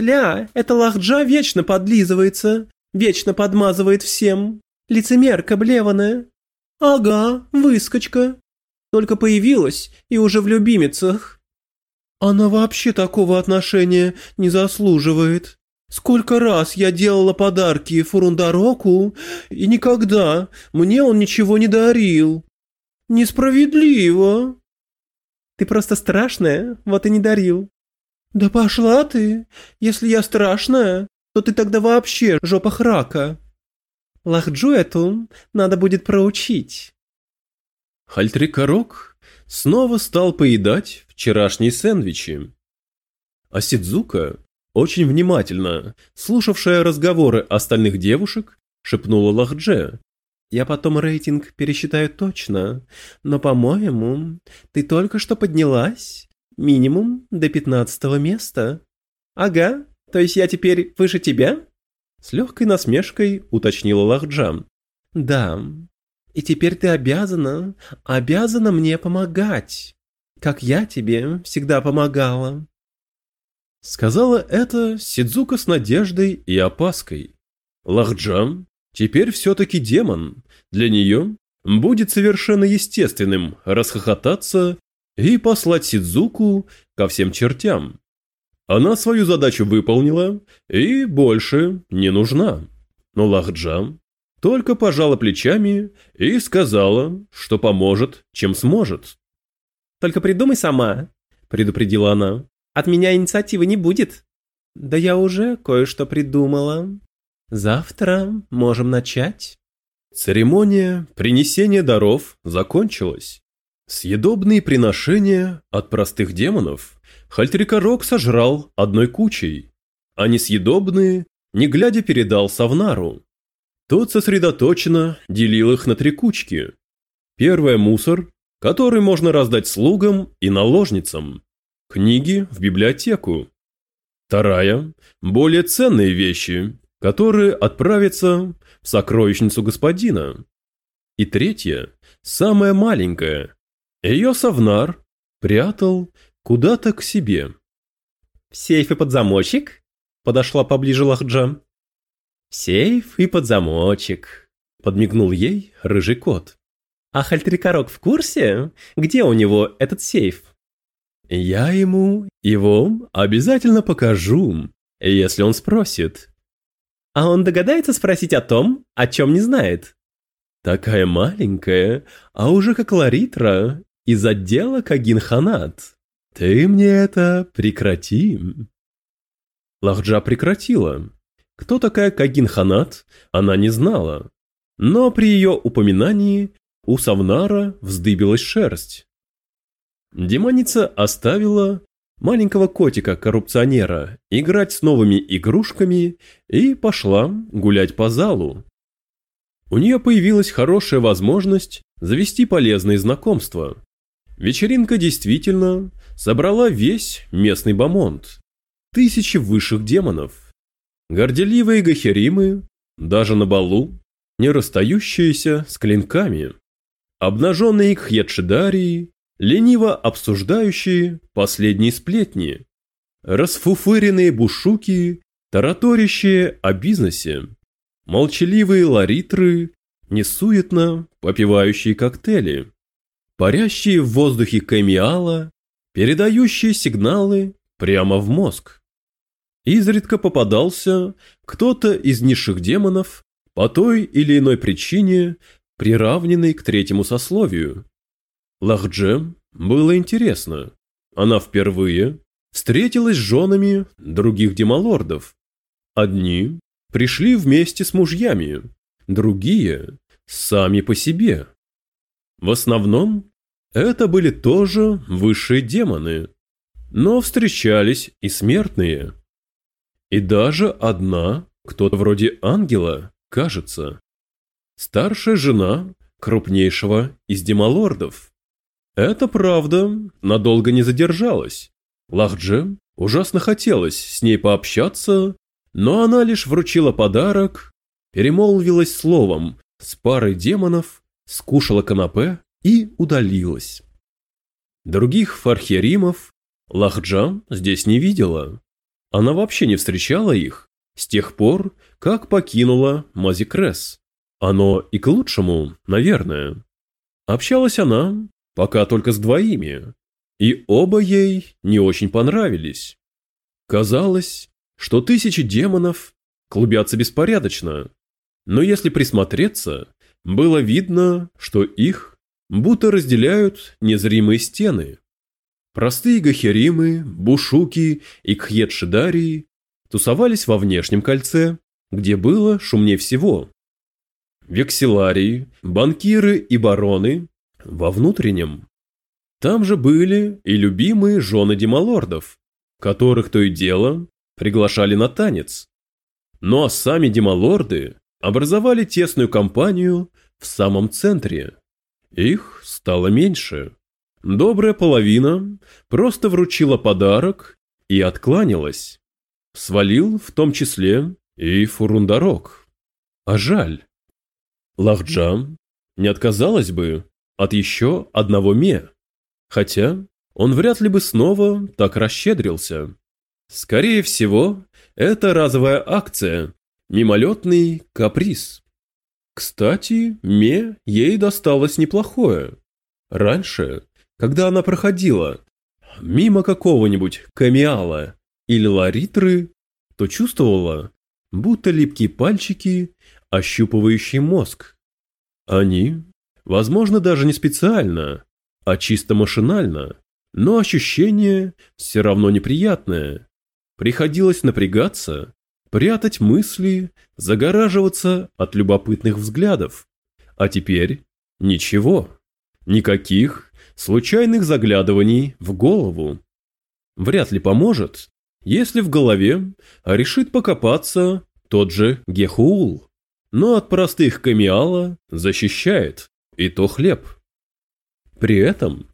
Тля, эта лахджа вечно подлизывается, вечно подмазывает всем. Лицемерка блеваная. Ага, выскочка. Только появилась и уже в любимицах. Она вообще такого отношения не заслуживает. Сколько раз я делала подарки Фурундароку, и никогда мне он ничего не дарил. Несправедливо. Ты просто страшная, вот и не дарил. Да пошла ты. Если я страшная, то ты тогда вообще жопа храка. Лахджу эту надо будет проучить. Хальтрикорок снова стал поедать вчерашние сэндвичи. А Сидзука, очень внимательно, слушавшая разговоры остальных девушек, шепнула Лахдже. «Я потом рейтинг пересчитаю точно, но, по-моему, ты только что поднялась минимум до пятнадцатого места». «Ага, то есть я теперь выше тебя?» С легкой насмешкой уточнила Лахджам. «Да, и теперь ты обязана, обязана мне помогать, как я тебе всегда помогала». Сказала это Сидзука с надеждой и опаской. Лахджам теперь все-таки демон. Для нее будет совершенно естественным расхохотаться и послать Сидзуку ко всем чертям. Она свою задачу выполнила и больше не нужна. Но Лахджам только пожала плечами и сказала, что поможет, чем сможет. «Только придумай сама», – предупредила она. «От меня инициативы не будет». «Да я уже кое-что придумала. Завтра можем начать». Церемония принесения даров закончилась. Съедобные приношения от простых демонов Хальтрикорок сожрал одной кучей, а несъедобные, не глядя, передал Савнару. Тот сосредоточенно делил их на три кучки. Первая – мусор, который можно раздать слугам и наложницам. Книги в библиотеку. Вторая – более ценные вещи, которые отправятся в сокровищницу господина. И третья – самая маленькая. Ее Савнар прятал Куда-то к себе. «В сейф и под замочек?» – подошла поближе Лахджа. «Сейф и под замочек», – подмигнул ей рыжий кот. «А Хальтрикорок в курсе, где у него этот сейф?» «Я ему его обязательно покажу, если он спросит». «А он догадается спросить о том, о чем не знает?» «Такая маленькая, а уже как Ларитра из отдела Кагинханат». «Ты мне это прекрати!» Лахджа прекратила. Кто такая Кагин Ханат, она не знала. Но при ее упоминании у Савнара вздыбилась шерсть. Демоница оставила маленького котика-коррупционера играть с новыми игрушками и пошла гулять по залу. У нее появилась хорошая возможность завести полезные знакомства. Вечеринка действительно собрала весь местный бомонд. Тысячи высших демонов. Горделивые гахеримы, даже на балу, не расстающиеся с клинками. Обнаженные кхьедшидарии, лениво обсуждающие последние сплетни. Расфуфыренные бушуки, тараторящие о бизнесе. Молчаливые ларитры, несуетно попивающие коктейли. Парящие в воздухе камиала передающие сигналы прямо в мозг. Изредка попадался кто-то из низших демонов по той или иной причине, приравненный к третьему сословию. Лахдже было интересно. Она впервые встретилась с женами других демолордов. Одни пришли вместе с мужьями, другие – сами по себе. В основном это были тоже высшие демоны, но встречались и смертные. И даже одна, кто-то вроде ангела, кажется. Старшая жена крупнейшего из демолордов. Это правда, надолго не задержалась. Лахдже ужасно хотелось с ней пообщаться, но она лишь вручила подарок, перемолвилась словом с парой демонов, скушала канапе и удалилась. Других фархеримов Лахджан здесь не видела. Она вообще не встречала их с тех пор, как покинула Мазикрес. Оно и к лучшему, наверное. Общалась она пока только с двоими, и оба ей не очень понравились. Казалось, что тысячи демонов клубятся беспорядочно, но если присмотреться, было видно, что их будто разделяют незримые стены. Простые гахеримы, бушуки и кхьедшидарии тусовались во внешнем кольце, где было шумнее всего. Векселарии, банкиры и бароны во внутреннем. Там же были и любимые жены демалордов, которых то и дело приглашали на танец. Ну а сами демалорды образовали тесную компанию в самом центре. Их стало меньше. Добрая половина просто вручила подарок и откланялась. Свалил в том числе и Фурундарок. А жаль. Лахджам не отказалась бы от еще одного ме. Хотя он вряд ли бы снова так расщедрился. Скорее всего, это разовая акция, мимолетный каприз. Кстати, ме ей досталось неплохое. Раньше, когда она проходила мимо какого-нибудь камиала или ларитры, то чувствовала, будто липкие пальчики, ощупывающие мозг. Они, возможно, даже не специально, а чисто машинально, но ощущение все равно неприятное. Приходилось напрягаться, прятать мысли, загораживаться от любопытных взглядов. А теперь ничего, никаких случайных заглядываний в голову. Вряд ли поможет, если в голове решит покопаться тот же Гехуул. Но от простых камиала защищает, и то хлеб. При этом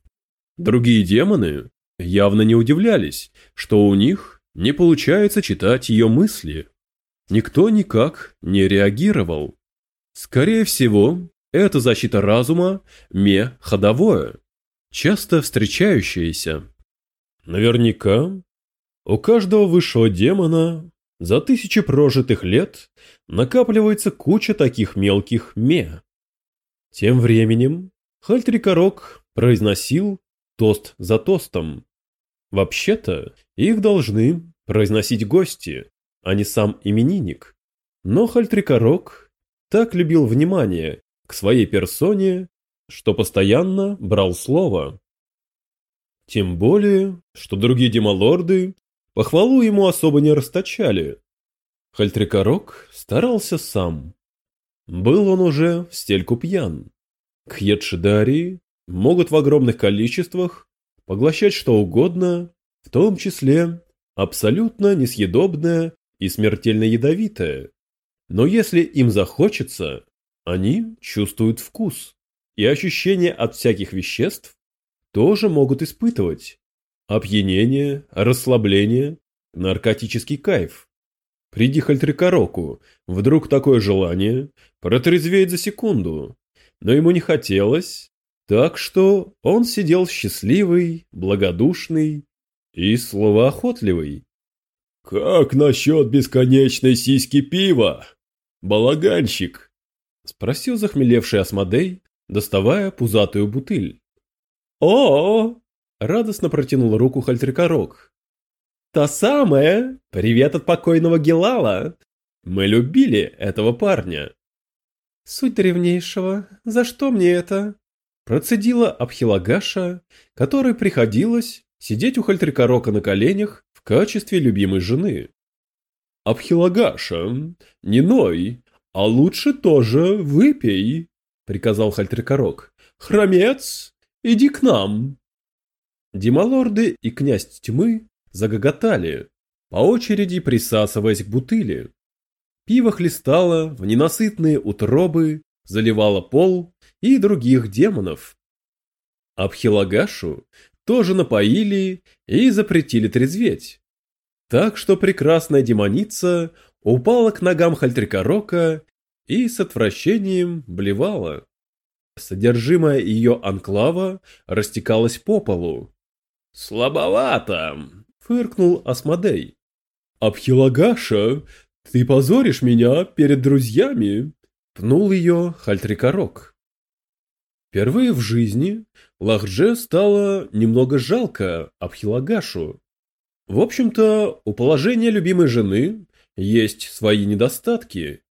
другие демоны явно не удивлялись, что у них не получается читать ее мысли. Никто никак не реагировал. Скорее всего, это защита разума ме-ходовое, часто встречающееся. Наверняка у каждого высшего демона за тысячи прожитых лет накапливается куча таких мелких ме. Тем временем Хальтрикорок произносил тост за тостом. Вообще-то, их должны произносить гости, а не сам именинник. Но Хальтрикорок так любил внимание к своей персоне, что постоянно брал слово. Тем более, что другие демалорды похвалу ему особо не расточали. Хальтрикорок старался сам. Был он уже в стельку пьян. Кхьедшидарии могут в огромных количествах поглощать что угодно, в том числе абсолютно несъедобное и смертельно ядовитое. Но если им захочется, они чувствуют вкус и ощущения от всяких веществ тоже могут испытывать. Опьянение, расслабление, наркотический кайф. Приди Хальтрикороку, вдруг такое желание протрезветь за секунду, но ему не хотелось, так что он сидел счастливый, благодушный и словоохотливый. «Как насчет бесконечной сиськи пива, балаганщик?» – спросил захмелевший Асмодей, доставая пузатую бутыль. о, -о, -о радостно протянул руку Хальтрикорок. «Та самая! Привет от покойного Гелала! Мы любили этого парня!» «Суть древнейшего, за что мне это?» Процедила Абхилагаша, которой приходилось сидеть у Хальтрикорока на коленях в качестве любимой жены. «Абхилагаша, не ной, а лучше тоже выпей», — приказал Хальтрикорок. «Хромец, иди к нам». Демалорды и князь тьмы загоготали, по очереди присасываясь к бутыли. Пиво хлестало в ненасытные утробы, заливало пол и других демонов. Абхилагашу тоже напоили и запретили трезветь. Так что прекрасная демоница упала к ногам Хальтрикорока и с отвращением блевала. Содержимое ее анклава растекалось по полу. «Слабовато!» — фыркнул Асмодей. Абхилагаша, ты позоришь меня перед друзьями!» Пнул ее Хальтрикорок. Впервые в жизни Лахдже стало немного жалко Абхилагашу. В общем-то, у положения любимой жены есть свои недостатки.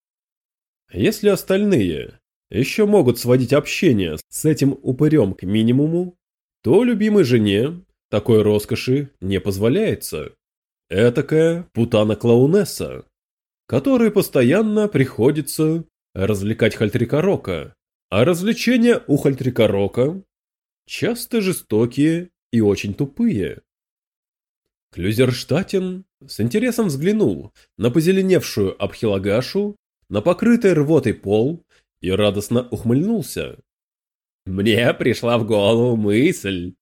Если остальные еще могут сводить общение с этим упырем к минимуму, то любимой жене такой роскоши не позволяется. Этакая путана-клоунесса, которой постоянно приходится развлекать Хальтрикорока, а развлечения у Хальтрикорока часто жестокие и очень тупые. Клюзерштатен с интересом взглянул на позеленевшую Абхилагашу, на покрытый рвотой пол и радостно ухмыльнулся. «Мне пришла в голову мысль».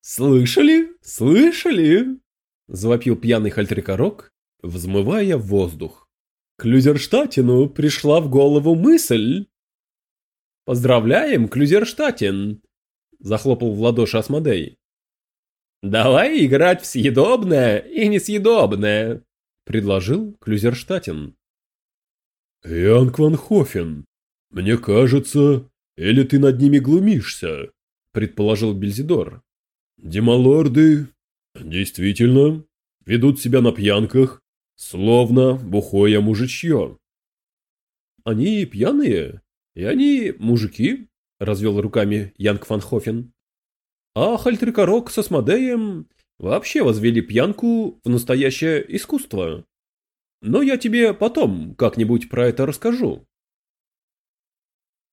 «Слышали? Слышали?» – завопил пьяный Хальтрикорок, взмывая воздух. «Клюзерштатину пришла в голову мысль». «Поздравляем, Клюзерштатен!» – захлопал в ладоши Асмодей. «Давай играть в съедобное и несъедобное», — предложил Клюзерштатен. «Янг Ван Хофен, мне кажется, или ты над ними глумишься?» — предположил Бельзидор. «Демалорды действительно ведут себя на пьянках, словно бухое мужичье». «Они пьяные, и они мужики», — развел руками Янг Ван Хофен. А Хальтрикорок со Смодеем вообще возвели пьянку в настоящее искусство. Но я тебе потом как-нибудь про это расскажу.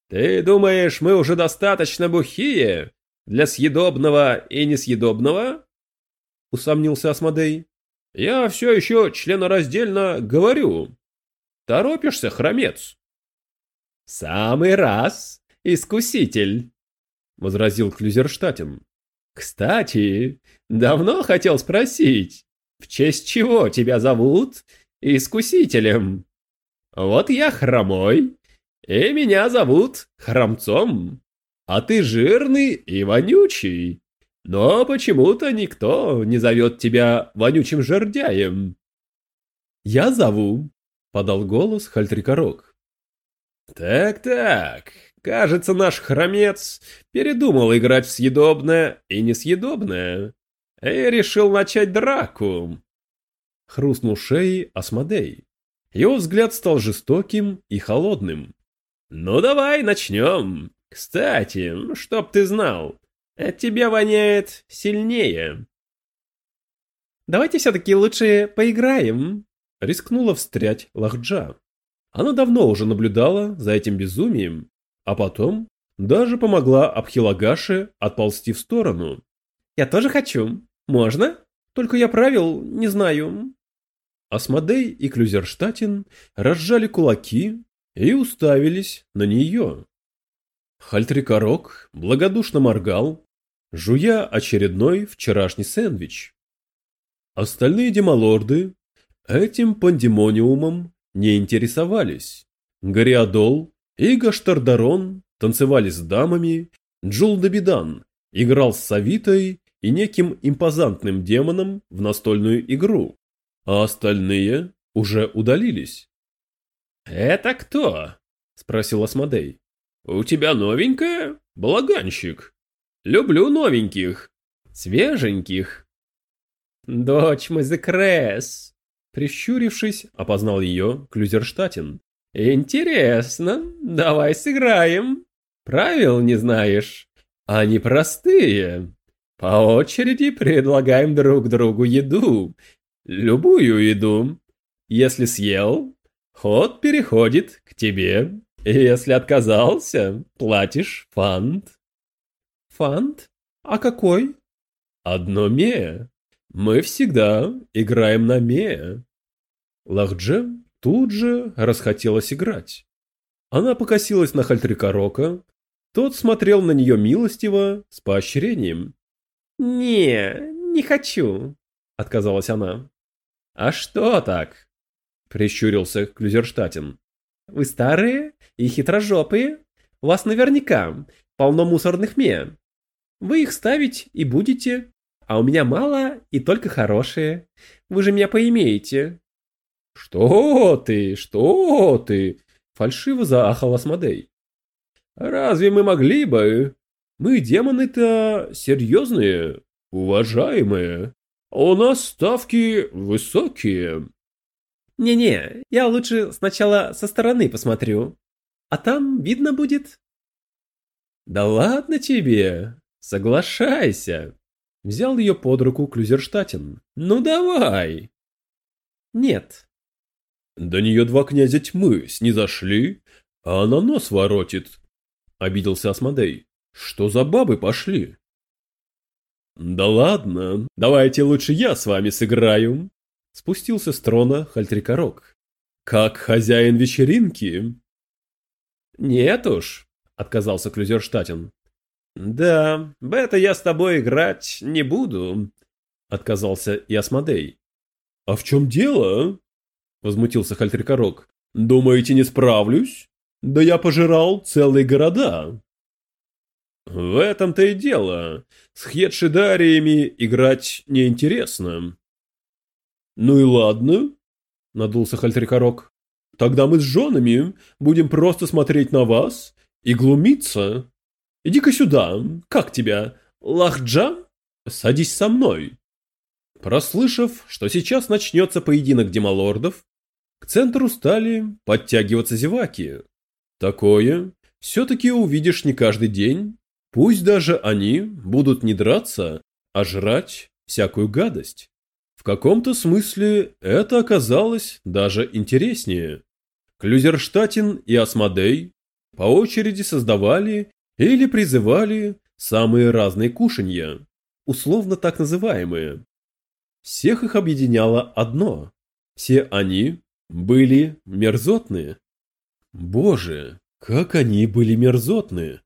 Ты думаешь, мы уже достаточно бухие для съедобного и несъедобного? Усомнился Асмодей. Я все еще членораздельно говорю. Торопишься, хромец? Самый раз, искуситель, возразил Клюзерштатен. Кстати, давно хотел спросить, в честь чего тебя зовут искусителем? Вот я хромой, и меня зовут хромцом, а ты жирный и вонючий. Но почему-то никто не зовет тебя вонючим жердяем. Я зову, подал голос Хальтрикорок. Так-так, Кажется, наш хромец передумал играть в съедобное и несъедобное и решил начать драку. Хрустнул шеей Асмодей. Его взгляд стал жестоким и холодным. «Ну давай начнем. Кстати, чтоб ты знал, от тебя воняет сильнее». «Давайте все-таки лучше поиграем», — рискнула встрять Лахджа. Она давно уже наблюдала за этим безумием а потом даже помогла Абхилагаше отползти в сторону. «Я тоже хочу. Можно? Только я правил не знаю». Асмодей и Клюзерштатин разжали кулаки и уставились на нее. Хальтрикорок благодушно моргал, жуя очередной вчерашний сэндвич. Остальные демалорды этим пандемониумом не интересовались. Гориадол и Гаштардарон танцевали с дамами, Джулдабидан играл с Савитой и неким импозантным демоном в настольную игру, а остальные уже удалились. «Это кто?» – спросил Асмодей. «У тебя новенькая? Благанщик. Люблю новеньких, свеженьких». «Дочь Мазекрес!» Прищурившись, опознал ее Клюзерштатен. Интересно, давай сыграем. Правил не знаешь? Они простые. По очереди предлагаем друг другу еду. Любую еду. Если съел, ход переходит к тебе. Если отказался, платишь фант. Фант? А какой? Одно ме. Мы всегда играем на ме. Лахдже Тут же расхотелось играть. Она покосилась на Хальтрикорока. Тот смотрел на нее милостиво, с поощрением. «Не, не хочу», — отказалась она. «А что так?» — прищурился Клюзерштатен. «Вы старые и хитрожопые. У вас наверняка полно мусорных ме. Вы их ставить и будете, а у меня мало и только хорошие. Вы же меня поимеете. Что ты, что ты? Фальшиво заахал Асмодей. Разве мы могли бы? Мы демоны-то серьезные, уважаемые. У нас ставки высокие. Не-не, я лучше сначала со стороны посмотрю. А там видно будет. Да ладно тебе, соглашайся. Взял ее под руку Клюзерштатен. Ну давай. Нет. До нее два князя тьмы снизошли, а она нос воротит. Обиделся Асмодей. Что за бабы пошли? Да ладно, давайте лучше я с вами сыграю. Спустился с трона Хальтрикорок. Как хозяин вечеринки. Нет уж, отказался Клюзерштатен. Да, это я с тобой играть не буду, отказался и Асмодей. А в чем дело? Возмутился Хальтрикорок. Думаете, не справлюсь? Да я пожирал целые города. В этом-то и дело. С хедшидариями играть неинтересно. Ну и ладно, надулся Хальтрикорок. Тогда мы с женами будем просто смотреть на вас и глумиться. Иди-ка сюда, как тебя, Лахджа? Садись со мной. Прослышав, что сейчас начнется поединок демалордов, к центру стали подтягиваться зеваки. Такое все-таки увидишь не каждый день, пусть даже они будут не драться, а жрать всякую гадость. В каком-то смысле это оказалось даже интереснее. Клюзерштатин и Асмодей по очереди создавали или призывали самые разные кушанья, условно так называемые. Всех их объединяло одно – все они были мерзотные. Боже, как они были мерзотные!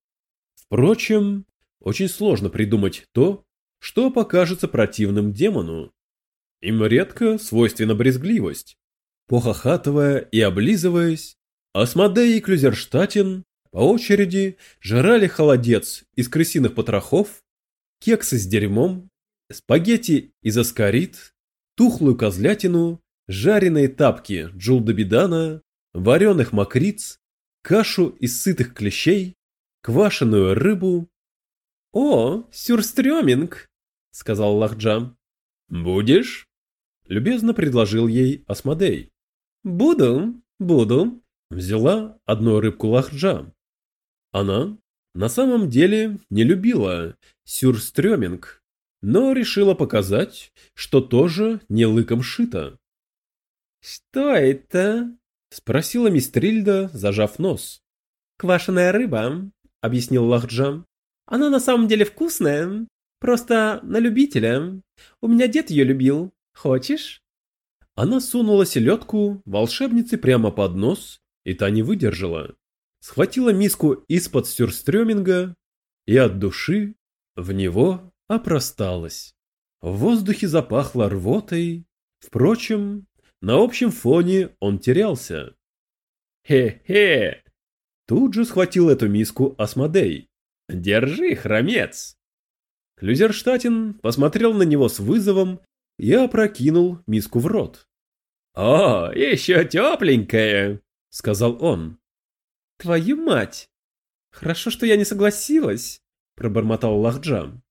Впрочем, очень сложно придумать то, что покажется противным демону. Им редко свойственна брезгливость. Похохатывая и облизываясь, Асмодей и Клюзерштатен по очереди жрали холодец из крысиных потрохов, кексы с дерьмом, спагетти из аскарит, тухлую козлятину, жареные тапки джулдобидана, вареных мокриц, кашу из сытых клещей, квашеную рыбу. «О, сюрстрёминг!» — сказал Лахджам. «Будешь?» — любезно предложил ей Асмодей. «Буду, буду», — взяла одну рыбку Лахджа. Она на самом деле не любила сюрстрёминг, но решила показать, что тоже не лыком шито. «Что это?» — спросила мистрильда, зажав нос. «Квашеная рыба», — объяснил Лахджа. «Она на самом деле вкусная, просто на любителя. У меня дед ее любил. Хочешь?» Она сунула селедку волшебнице прямо под нос, и та не выдержала. Схватила миску из-под сюрстрёминга и от души в него опросталась. В воздухе запахло рвотой. Впрочем, на общем фоне он терялся. «Хе-хе!» Тут же схватил эту миску Асмодей. «Держи, хромец!» Клюзерштатен посмотрел на него с вызовом я опрокинул миску в рот. «О, еще тепленькая!» — сказал он. «Твою мать! Хорошо, что я не согласилась!» — пробормотал Лахджам.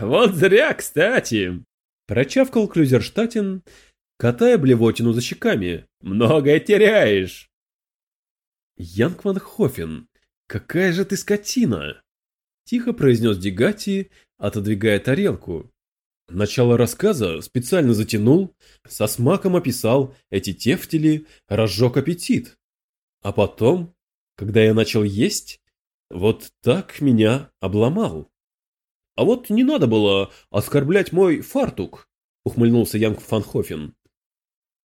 «Вот зря, кстати!» — прочавкал Клюзерштатен, катая блевотину за щеками. «Многое теряешь!» «Янг Ван Хофен, какая же ты скотина!» — тихо произнес Дегати, отодвигая тарелку. Начало рассказа специально затянул, со смаком описал эти тефтели, разжег аппетит. А потом, когда я начал есть, вот так меня обломал. А вот не надо было оскорблять мой фартук, ухмыльнулся Янг Фанхофен.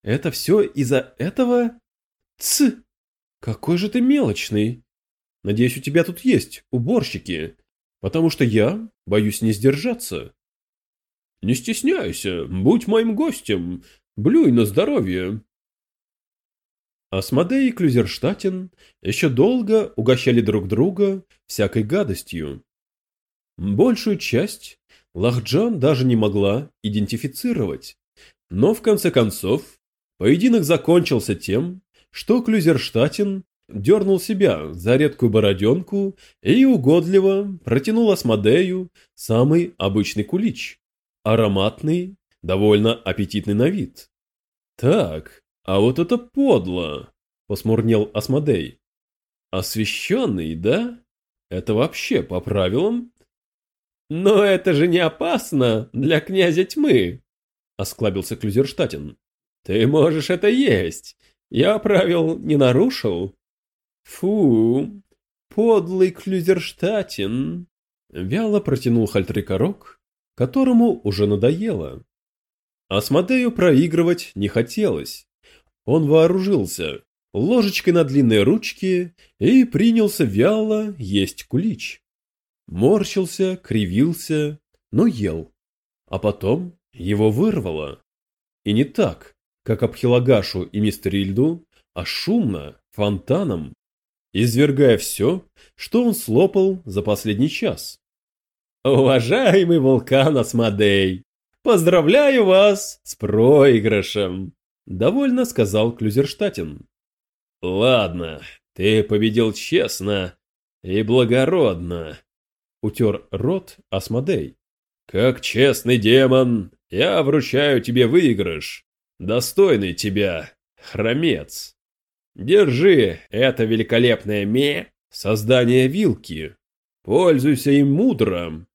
Это все из-за этого? Ц! Какой же ты мелочный. Надеюсь, у тебя тут есть уборщики, потому что я боюсь не сдержаться. Не стесняйся, будь моим гостем, блюй на здоровье. Асмодей и Клюзерштатен еще долго угощали друг друга всякой гадостью. Большую часть Лахджан даже не могла идентифицировать. Но в конце концов, поединок закончился тем, что Клюзерштатен дернул себя за редкую бороденку и угодливо протянул Асмодею самый обычный кулич. Ароматный, довольно аппетитный на вид. «Так, а вот это подло!» – посмурнел Асмодей. «Освещенный, да? Это вообще по правилам?» «Но это же не опасно для князя тьмы!» – осклабился Клюзерштатен. «Ты можешь это есть! Я правил не нарушил!» «Фу, подлый Клюзерштатен!» – вяло протянул Хальтрикорок, которому уже надоело. Асмодею проигрывать не хотелось. Он вооружился ложечкой на длинной ручке и принялся вяло есть кулич. Морщился, кривился, но ел. А потом его вырвало. И не так, как Абхилагашу и Мистерильду, а шумно, фонтаном, извергая все, что он слопал за последний час. «Уважаемый вулкан Асмодей, поздравляю вас с проигрышем!» Довольно сказал Клюзерштатен. Ладно, ты победил честно и благородно. Утер рот Асмодей. Как честный демон, я вручаю тебе выигрыш. Достойный тебя, хромец. Держи это великолепное ме, создание вилки. Пользуйся им мудро.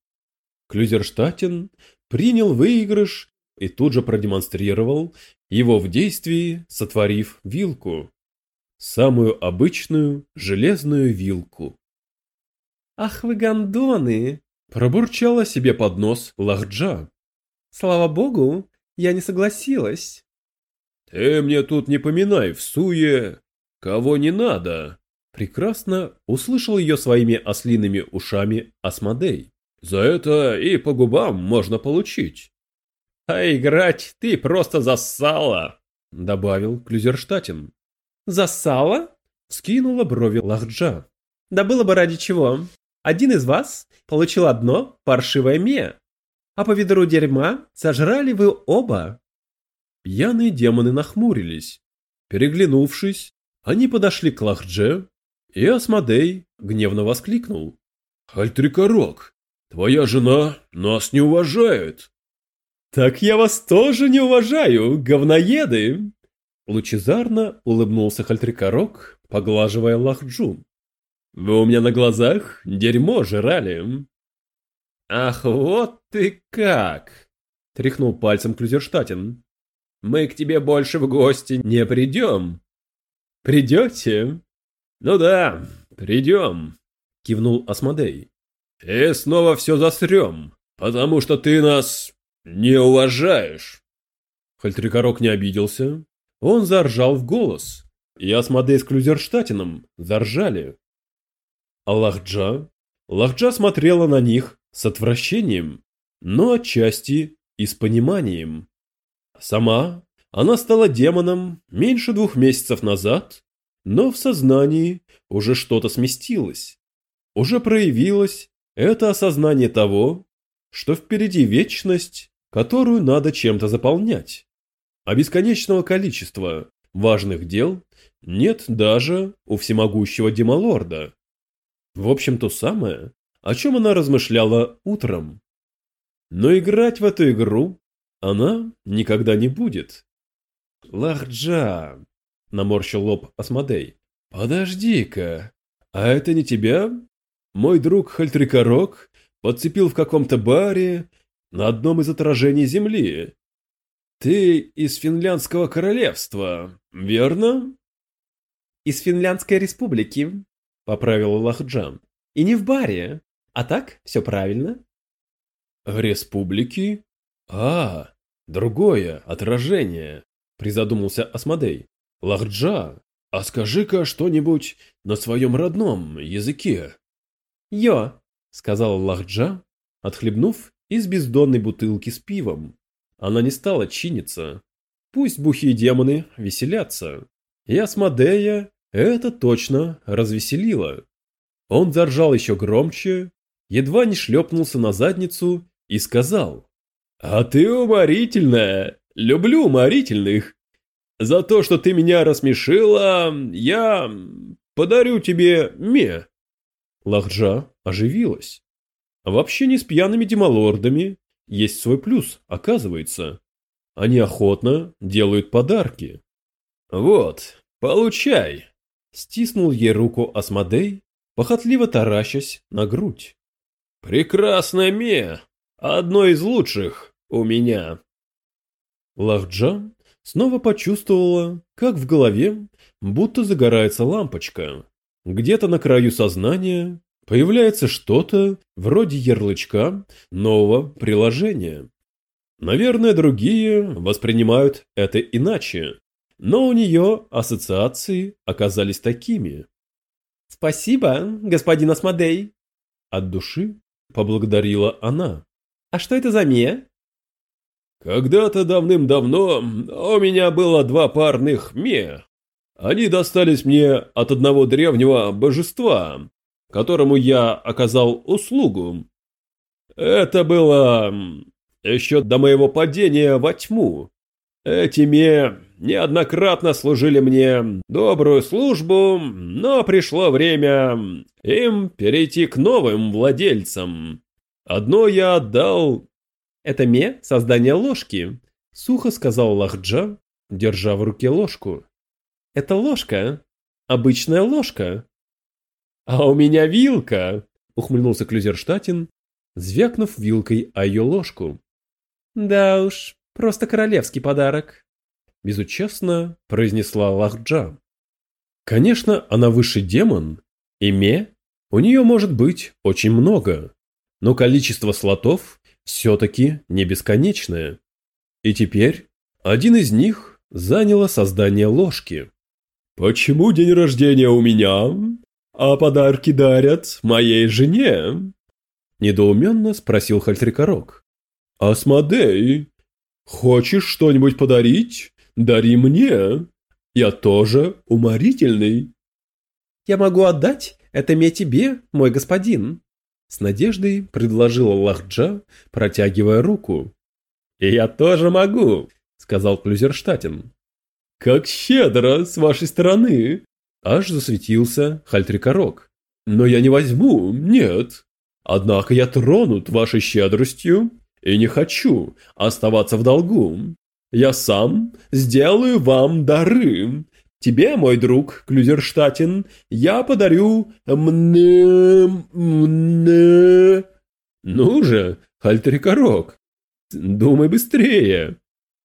Клюзерштатен принял выигрыш и тут же продемонстрировал его в действии, сотворив вилку. Самую обычную железную вилку. «Ах вы гондоны!» – пробурчала себе под нос Лахджа. «Слава богу, я не согласилась». «Ты мне тут не поминай в суе, кого не надо!» Прекрасно услышал ее своими ослиными ушами Асмодей. «За это и по губам можно получить». «А играть ты просто зассала!» — добавил Клюзерштатен. «Засала?» — скинула брови Лахджа. «Да было бы ради чего. Один из вас получил одно паршивое ме, а по ведру дерьма сожрали вы оба». Пьяные демоны нахмурились. Переглянувшись, они подошли к Лахдже, и Асмодей гневно воскликнул. «Альтрикорок, твоя жена нас не уважает!» «Так я вас тоже не уважаю, говноеды!» Лучезарно улыбнулся Хальтрикорок, поглаживая Лахджу. «Вы у меня на глазах дерьмо жрали!» «Ах, вот ты как!» — тряхнул пальцем Клюзерштатен. «Мы к тебе больше в гости не придем!» «Придете?» «Ну да, придем!» — кивнул Асмодей. «И снова все засрем, потому что ты нас не уважаешь!» Хальтрикорок не обиделся. Он заржал в голос. И Асмодей с Клюзерштатином заржали. А Лахджа? Лахджа смотрела на них с отвращением, но отчасти и с пониманием. Сама она стала демоном меньше двух месяцев назад, но в сознании уже что-то сместилось. Уже проявилось это осознание того, что впереди вечность, которую надо чем-то заполнять. А бесконечного количества важных дел нет даже у всемогущего Демалорда. В общем, то самое, о чем она размышляла утром. Но играть в эту игру она никогда не будет. «Лахджа!» – наморщил лоб Асмодей. «Подожди-ка, а это не тебя? Мой друг Хальтрикорок подцепил в каком-то баре на одном из отражений Земли. Ты из Финляндского королевства, верно?» «Из Финляндской республики», – поправил Лахджан. «И не в баре. А так, все правильно». «Республики? А, другое, отражение», – призадумался Асмодей. «Лахджа, а скажи-ка что-нибудь на своем родном языке». «Йо», – сказала Лахджа, отхлебнув из бездонной бутылки с пивом. Она не стала чиниться. Пусть бухие демоны веселятся. И Асмодея это точно развеселило. Он заржал еще громче, едва не шлепнулся на задницу и сказал. «А ты уморительная! Люблю уморительных! За то, что ты меня рассмешила, я подарю тебе ме!» Лахджа оживилась. В общении с пьяными демалордами есть свой плюс, оказывается. Они охотно делают подарки. «Вот, получай!» Стиснул ей руку Асмодей, похотливо таращась на грудь. «Прекрасная Ме! Одно из лучших у меня!» Лахджа снова почувствовала, как в голове будто загорается лампочка. Где-то на краю сознания появляется что-то вроде ярлычка нового приложения. Наверное, другие воспринимают это иначе, но у нее ассоциации оказались такими. «Спасибо, господин Асмодей!» От души поблагодарила она. «А что это за Ме?» «Когда-то давным-давно у меня было два парных Ме. Они достались мне от одного древнего божества, которому я оказал услугу. Это было еще до моего падения во тьму. Эти Ме неоднократно служили мне добрую службу, но пришло время им перейти к новым владельцам. Одно я отдал... Это ме создание ложки, сухо сказал Лахджа, держа в руке ложку. Это ложка, обычная ложка. А у меня вилка, ухмыльнулся Клюзерштатин, звякнув вилкой о ее ложку. Да уж, просто королевский подарок безучастно произнесла Лахджа. Конечно, она высший демон, и ме у нее может быть очень много, но количество слотов все-таки не бесконечное. И теперь один из них заняло создание ложки. «Почему день рождения у меня, а подарки дарят моей жене?» Недоуменно спросил Хальтрикорок. «Асмодей, хочешь что-нибудь подарить?» Дари мне. Я тоже уморительный. Я могу отдать это мне тебе, мой господин. С надеждой предложила Лахджа, протягивая руку. И я тоже могу, сказал Клюзерштатен. Как щедро с вашей стороны. Аж засветился Хальтрикорок. Но я не возьму, нет. Однако я тронут вашей щедростью и не хочу оставаться в долгу. Я сам сделаю вам дары. Тебе, мой друг Клюзерштатен, я подарю мне... мне... Ну же, Хальтерикорок, думай быстрее.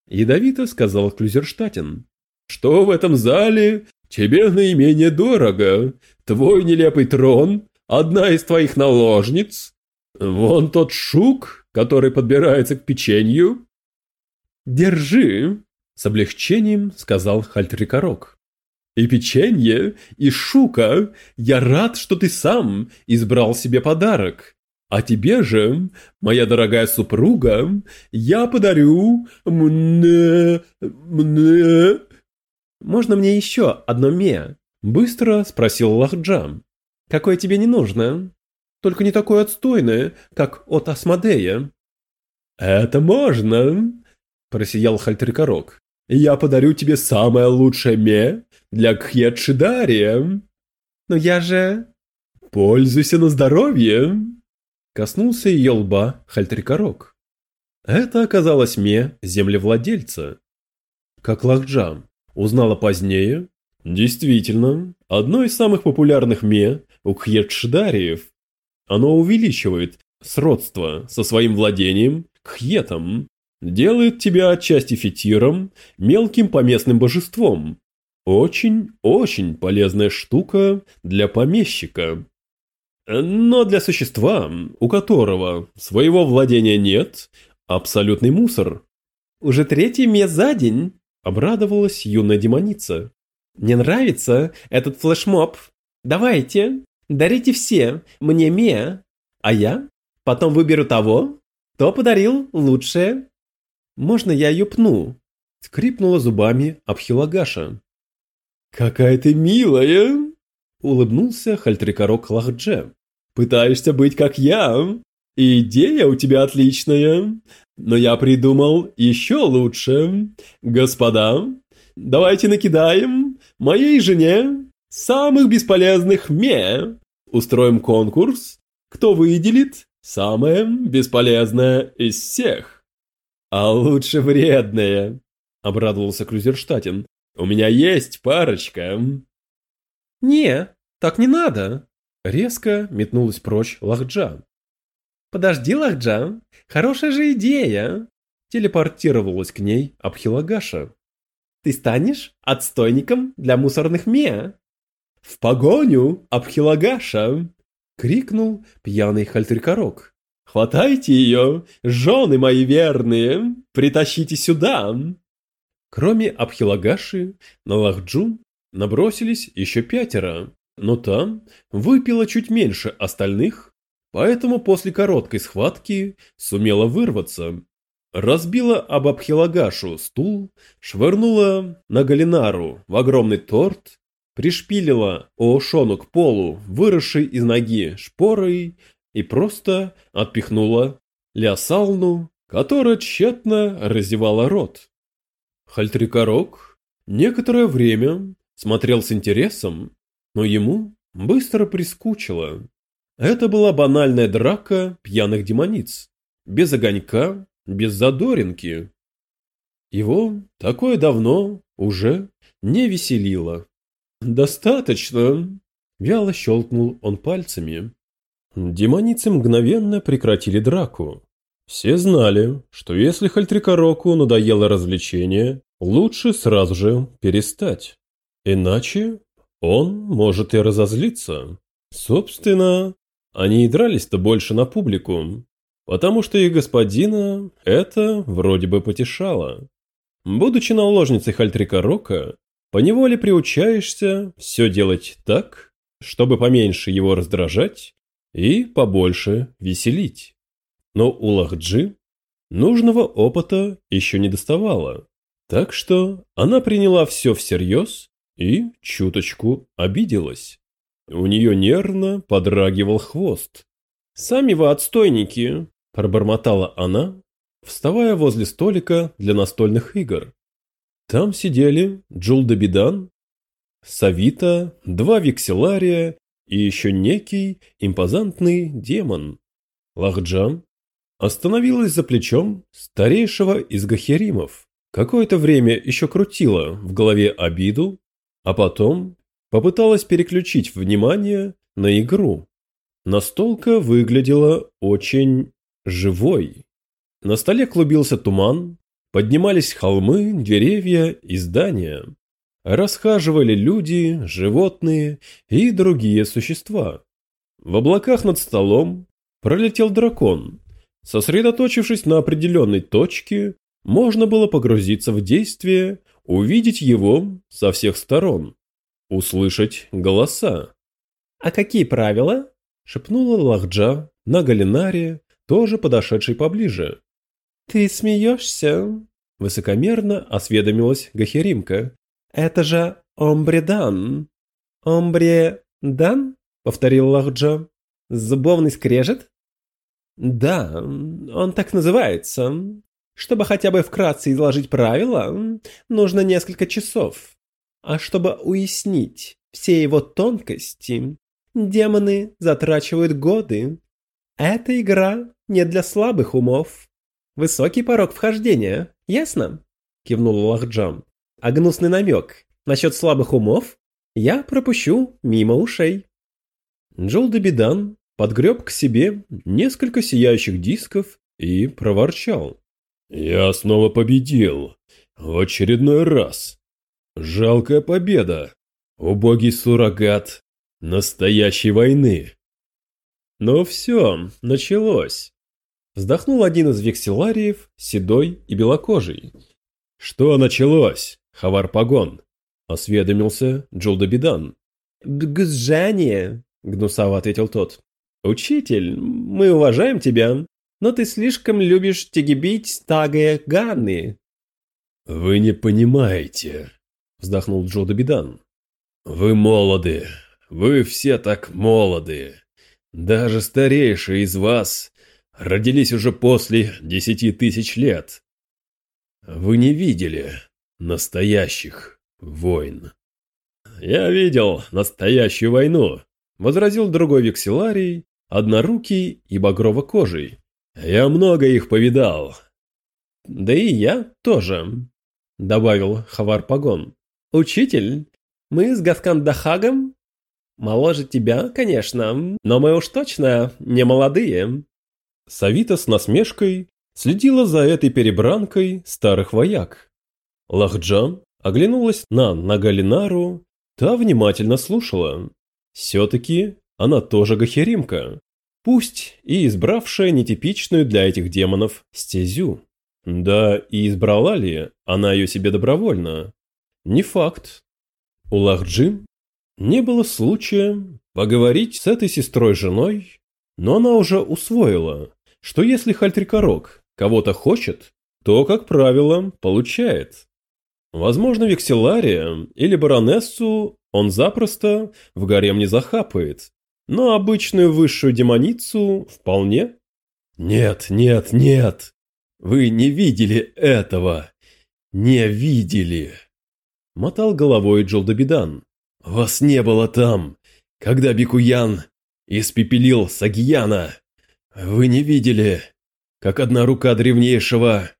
Ядовито сказал Клюзерштатен. Что в этом зале тебе наименее дорого? Твой нелепый трон, одна из твоих наложниц? Вон тот шук, который подбирается к печенью? «Держи!» – с облегчением сказал Хальтрикорок. «И печенье, и шука, я рад, что ты сам избрал себе подарок. А тебе же, моя дорогая супруга, я подарю мне... мне...» «Можно мне еще одно ме?» – быстро спросил Лахджам. «Какое тебе не нужно? Только не такое отстойное, как от Асмодея». «Это можно!» Просиял Хальтрикорок. «Я подарю тебе самое лучшее ме для Кхьедшидария». «Но я же...» «Пользуйся на здоровье!» Коснулся ее лба Хальтрикорок. Это оказалось ме землевладельца. Как Лахджам узнала позднее, действительно, одно из самых популярных ме у Кхьедшидариев. Оно увеличивает сродство со своим владением Кхьетом Делает тебя отчасти фетиром, мелким поместным божеством. Очень-очень полезная штука для помещика. Но для существа, у которого своего владения нет, абсолютный мусор. Уже третий месяц за день, обрадовалась юная демоница. Мне нравится этот флешмоб. Давайте, дарите все, мне Мия, а я потом выберу того, кто подарил лучшее. Можно я ее пну?» Скрипнула зубами Абхилагаша. «Какая ты милая!» Улыбнулся Хальтрикорок Лахдже. «Пытаешься быть как я? Идея у тебя отличная, но я придумал еще лучше. Господа, давайте накидаем моей жене самых бесполезных ме. Устроим конкурс, кто выделит самое бесполезное из всех. А лучше вредное, обрадовался Крузерштатен. У меня есть парочка. Не, так не надо. Резко метнулась прочь Лахджа. «Подожди, Лахджа, хорошая же идея!» Телепортировалась к ней Абхилагаша. «Ты станешь отстойником для мусорных Меа!» «В погоню, Абхилагаша!» — крикнул пьяный Хальтрикорок. «Хватайте ее, жены мои верные, притащите сюда!» Кроме Абхилагаши, на Лахджу набросились еще пятеро, но там выпила чуть меньше остальных поэтому после короткой схватки сумела вырваться. Разбила об Абхилагашу стул, швырнула на Галинару в огромный торт, пришпилила Оошону к полу, выросшей из ноги шпорой, и просто отпихнула Лясалну, которая тщетно разевала рот. Хальтрикорок некоторое время смотрел с интересом, но ему быстро прискучило. Это была банальная драка пьяных демониц. Без огонька, без задоринки. Его такое давно уже не веселило. «Достаточно!» – вяло щелкнул он пальцами. Демоницы мгновенно прекратили драку. Все знали, что если Хальтрикороку надоело развлечение, лучше сразу же перестать. Иначе он может и разозлиться. Собственно, они и дрались-то больше на публику, потому что их господина это вроде бы потешало. Будучи наложницей Хальтрика Рока, поневоле приучаешься все делать так, чтобы поменьше его раздражать и побольше веселить. Но у Лахджи нужного опыта еще не доставало, так что она приняла все всерьез и чуточку обиделась. У нее нервно подрагивал хвост. «Сами вы отстойники!» – пробормотала она, вставая возле столика для настольных игр. Там сидели Джулда Бидан, Савита, два векселария и еще некий импозантный демон. Лахджан остановилась за плечом старейшего из гахеримов. Какое-то время еще крутила в голове обиду, а потом попыталась переключить внимание на игру. Настолка выглядела очень живой. На столе клубился туман, поднимались холмы, деревья и здания. Расхаживали люди, животные и другие существа. В облаках над столом пролетел дракон. Сосредоточившись на определенной точке, можно было погрузиться в действие, увидеть его со всех сторон услышать голоса. «А какие правила?» – шепнула Лахджа на Галинаре, тоже подошедшей поближе. «Ты смеешься?» – высокомерно осведомилась Гахеримка. «Это же Омбредан». «Омбредан?» – повторил Лахджа. «Зубовный скрежет?» «Да, он так называется. Чтобы хотя бы вкратце изложить правила, нужно несколько часов. А чтобы уяснить все его тонкости, демоны затрачивают годы. Эта игра не для слабых умов. Высокий порог вхождения, ясно? Кивнул Лахджам. А гнусный намек насчет слабых умов я пропущу мимо ушей. Джолдебидан подгреб к себе несколько сияющих дисков и проворчал. «Я снова победил. В очередной раз. Жалкая победа. Убогий суррогат настоящей войны. Ну все, началось. Вздохнул один из векселариев, седой и белокожий. Что началось, Хавар Погон? Осведомился Джулдабидан. «Гзжание», — гнусаво ответил тот. «Учитель, мы уважаем тебя, но ты слишком любишь тегибить стагая Ганны». «Вы не понимаете», вздохнул Джо Добидан. Вы молоды. Вы все так молоды. Даже старейший из вас родились уже после десяти тысяч лет. Вы не видели настоящих войн. Я видел настоящую войну, возразил другой векселарий, однорукий и багрово-кожий. Я много их повидал. Да и я тоже, добавил Хавар Пагон. Учитель, мы с Гаскандахагом моложе тебя, конечно, но мы уж точно не молодые. Савита с насмешкой следила за этой перебранкой старых вояк. Лахджан оглянулась на Нагалинару, та внимательно слушала. Все-таки она тоже гахеримка, пусть и избравшая нетипичную для этих демонов стезю. Да и избрала ли она ее себе добровольно? Не факт. У Лахджи не было случая поговорить с этой сестрой-женой, но она уже усвоила, что если Хальтрикорок кого-то хочет, то, как правило, получает. Возможно, Векселария или Баронессу он запросто в гарем не захапает, но обычную высшую демоницу вполне. Нет, нет, нет, вы не видели этого, не видели. Мотал головой Джолдобидан. Вас не было там, когда Бикуян испепелил Сагьяна. Вы не видели, как одна рука древнейшего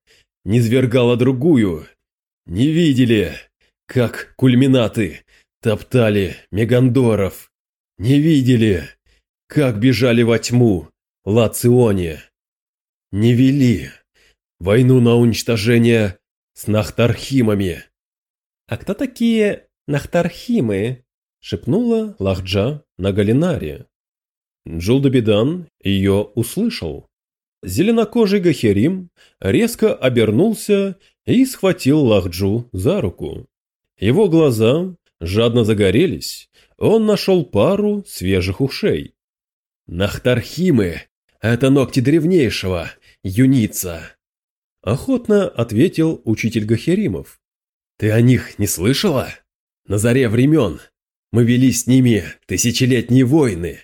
низвергала другую. Не видели, как кульминаты топтали Мегандоров. Не видели, как бежали во тьму Лационе. Не вели войну на уничтожение с Нахтархимами. «А кто такие Нахтархимы?» – шепнула Лахджа на Галинаре. Джулдабидан ее услышал. Зеленокожий Гахерим резко обернулся и схватил Лахджу за руку. Его глаза жадно загорелись, он нашел пару свежих ушей. «Нахтархимы – это ногти древнейшего, юница!» Охотно ответил учитель Гахеримов. «Ты о них не слышала? На заре времен мы вели с ними тысячелетние войны».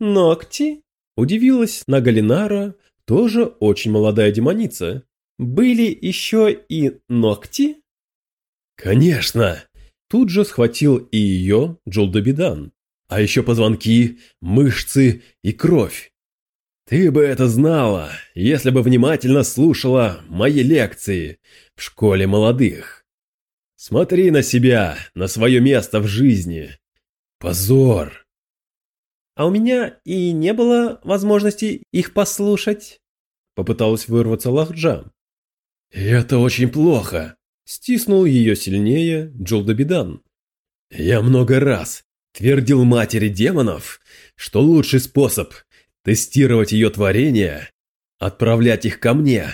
«Ногти?» – удивилась Нагалинара, тоже очень молодая демоница. «Были еще и ногти?» «Конечно!» Тут же схватил и ее Джолдобидан. А еще позвонки, мышцы и кровь. Ты бы это знала, если бы внимательно слушала мои лекции в школе молодых. Смотри на себя, на свое место в жизни. Позор. А у меня и не было возможности их послушать. Попыталась вырваться Лахджа. Это очень плохо. Стиснул ее сильнее Джолдобидан. Я много раз твердил матери демонов, что лучший способ тестировать ее творения – отправлять их ко мне.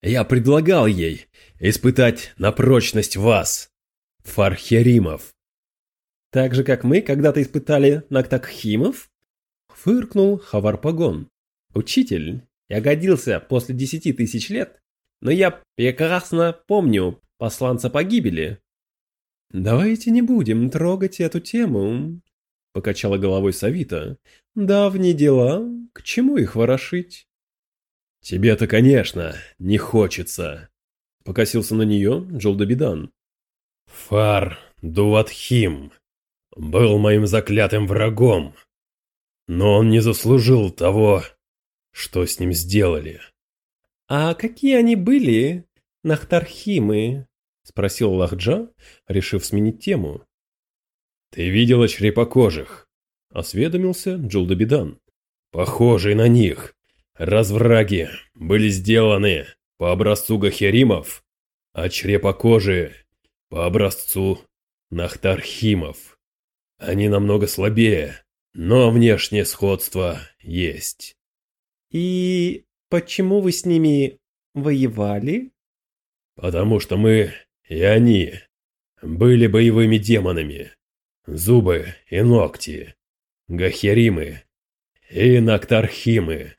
Я предлагал ей испытать на прочность вас, фархеримов. Так же, как мы когда-то испытали на Ктакхимов? Фыркнул Хаварпагон. Учитель, я годился после десяти тысяч лет, но я прекрасно помню посланца погибели. «Давайте не будем трогать эту тему», — покачала головой Савита. «Давние дела, к чему их ворошить?» «Тебе-то, конечно, не хочется», — покосился на нее Джолдобидан. «Фар Дуватхим был моим заклятым врагом, но он не заслужил того, что с ним сделали». «А какие они были, Нахтархимы?» Спросил Лахджа, решив сменить тему. «Ты видела чрепокожих?» Осведомился Джулдабидан. «Похожие на них. Развраги были сделаны по образцу гахеримов, а чрепокожие по образцу нахтархимов. Они намного слабее, но внешнее сходство есть». «И почему вы с ними воевали?» «Потому что мы и они были боевыми демонами. Зубы и ногти. Гахеримы и Нактархимы.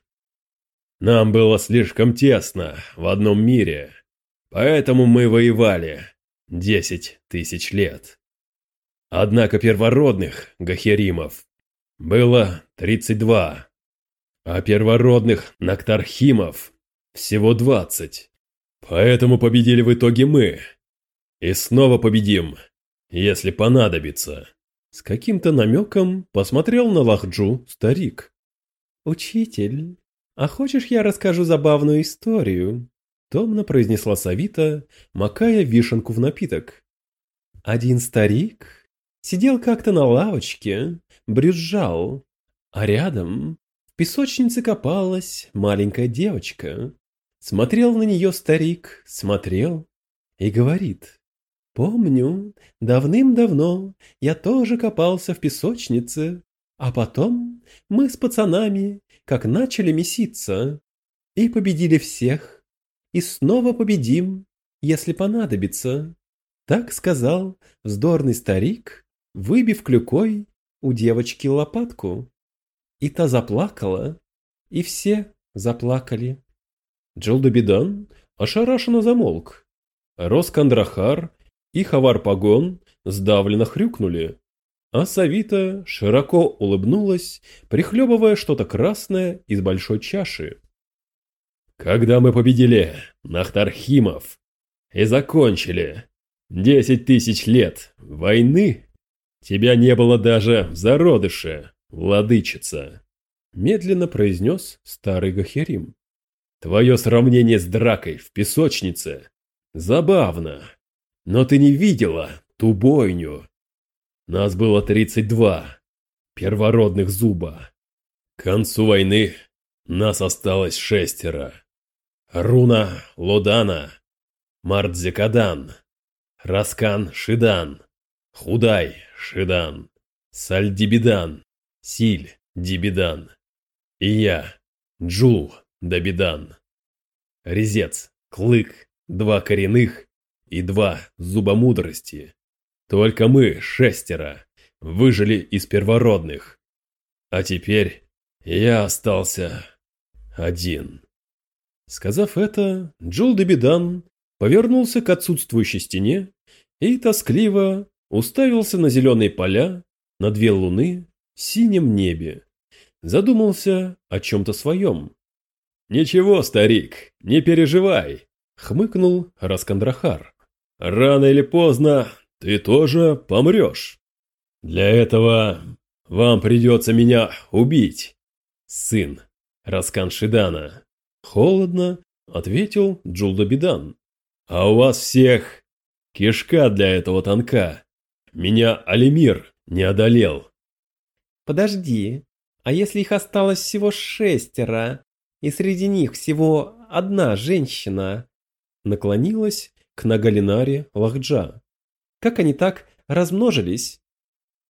Нам было слишком тесно в одном мире, поэтому мы воевали десять тысяч лет. Однако первородных Гахеримов было тридцать два. а первородных Нактархимов всего двадцать. Поэтому победили в итоге мы. И снова победим, если понадобится. С каким-то намеком посмотрел на Лахджу старик. «Учитель, а хочешь я расскажу забавную историю?» Томно произнесла Савита, макая вишенку в напиток. Один старик сидел как-то на лавочке, брюзжал, а рядом в песочнице копалась маленькая девочка. Смотрел на нее старик, смотрел и говорит. «Помню, давным-давно я тоже копался в песочнице, а потом мы с пацанами как начали меситься и победили всех, и снова победим, если понадобится». Так сказал вздорный старик, выбив клюкой у девочки лопатку. И та заплакала, и все заплакали. Джилдобидан ошарашенно замолк. Роскандрахар и Хавар-Пагон сдавленно хрюкнули, а Савита широко улыбнулась, прихлебывая что-то красное из большой чаши. «Когда мы победили Нахтархимов и закончили десять тысяч лет войны, тебя не было даже в зародыше, владычица», медленно произнес старый Гахерим. Твое сравнение с дракой в песочнице забавно, но ты не видела ту бойню. Нас было 32 первородных зуба. К концу войны нас осталось шестеро. Руна Лодана, Мардзекадан, Раскан Шидан, Худай Шидан, Сальдибидан, Силь Дибидан и я, Джул Добидан. Резец, клык, два коренных и два зуба мудрости. Только мы, шестеро, выжили из первородных. А теперь я остался один. Сказав это, Джул Дебидан повернулся к отсутствующей стене и тоскливо уставился на зеленые поля, на две луны, в синем небе. Задумался о чем-то своем. «Ничего, старик, не переживай», — хмыкнул Раскандрахар. «Рано или поздно ты тоже помрешь. Для этого вам придется меня убить, сын Расканшидана». Холодно ответил Джулдобидан. «А у вас всех кишка для этого танка. Меня Алимир не одолел». «Подожди, а если их осталось всего шестеро?» и среди них всего одна женщина, наклонилась к Нагалинаре Лахджа. Как они так размножились?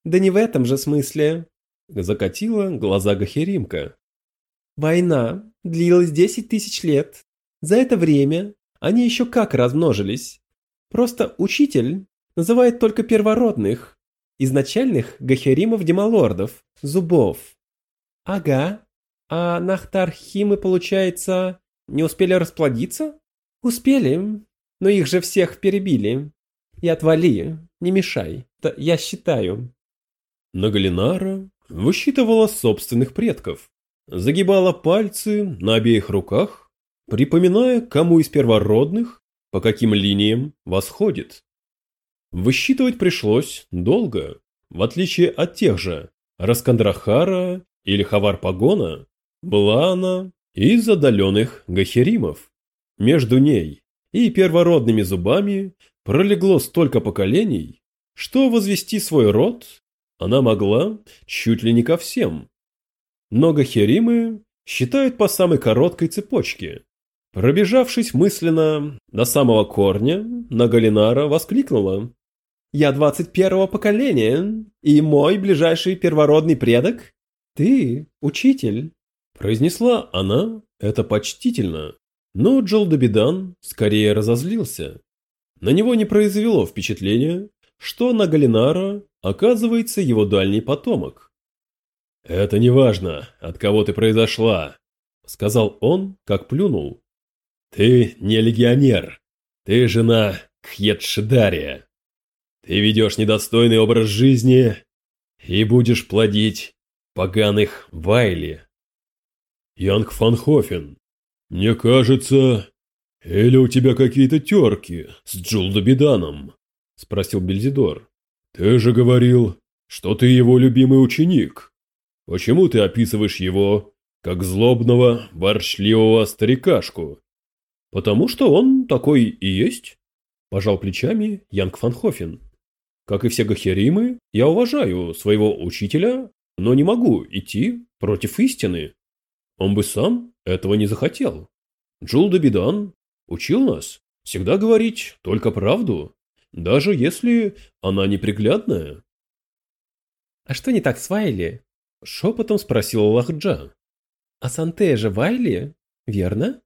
Да не в этом же смысле, закатила глаза Гахеримка. Война длилась десять тысяч лет. За это время они еще как размножились. Просто учитель называет только первородных, изначальных гахеримов-демалордов, зубов. Ага, а Нахтархимы, получается, не успели расплодиться? Успели, но их же всех перебили. И отвали, не мешай, да я считаю. Нагалинара высчитывала собственных предков, загибала пальцы на обеих руках, припоминая, кому из первородных, по каким линиям восходит. Высчитывать пришлось долго, в отличие от тех же Раскандрахара или Хавар-Пагона, была она из отдаленных гахеримов. Между ней и первородными зубами пролегло столько поколений, что возвести свой род она могла чуть ли не ко всем. Но гахеримы считают по самой короткой цепочке. Пробежавшись мысленно до самого корня, Нагалинара воскликнула. «Я двадцать первого поколения, и мой ближайший первородный предок – ты, учитель». Произнесла она это почтительно, но Джолдобидан скорее разозлился. На него не произвело впечатления, что на Галинара оказывается его дальний потомок. «Это не важно, от кого ты произошла», — сказал он, как плюнул. «Ты не легионер, ты жена Кхьетшидария. Ты ведешь недостойный образ жизни и будешь плодить поганых Вайли». Янг Фанхофен, мне кажется, или у тебя какие-то терки с Джулдобиданом?» – спросил Бельзидор. «Ты же говорил, что ты его любимый ученик. Почему ты описываешь его как злобного, ворчливого старикашку?» «Потому что он такой и есть», – пожал плечами Янг Фанхофен. «Как и все гахеримы, я уважаю своего учителя, но не могу идти против истины. Он бы сам этого не захотел. Джул Добидан учил нас всегда говорить только правду, даже если она неприглядная. «А что не так с Вайли?» – шепотом спросила Лахджа. «А Сантея же Вайли, верно?»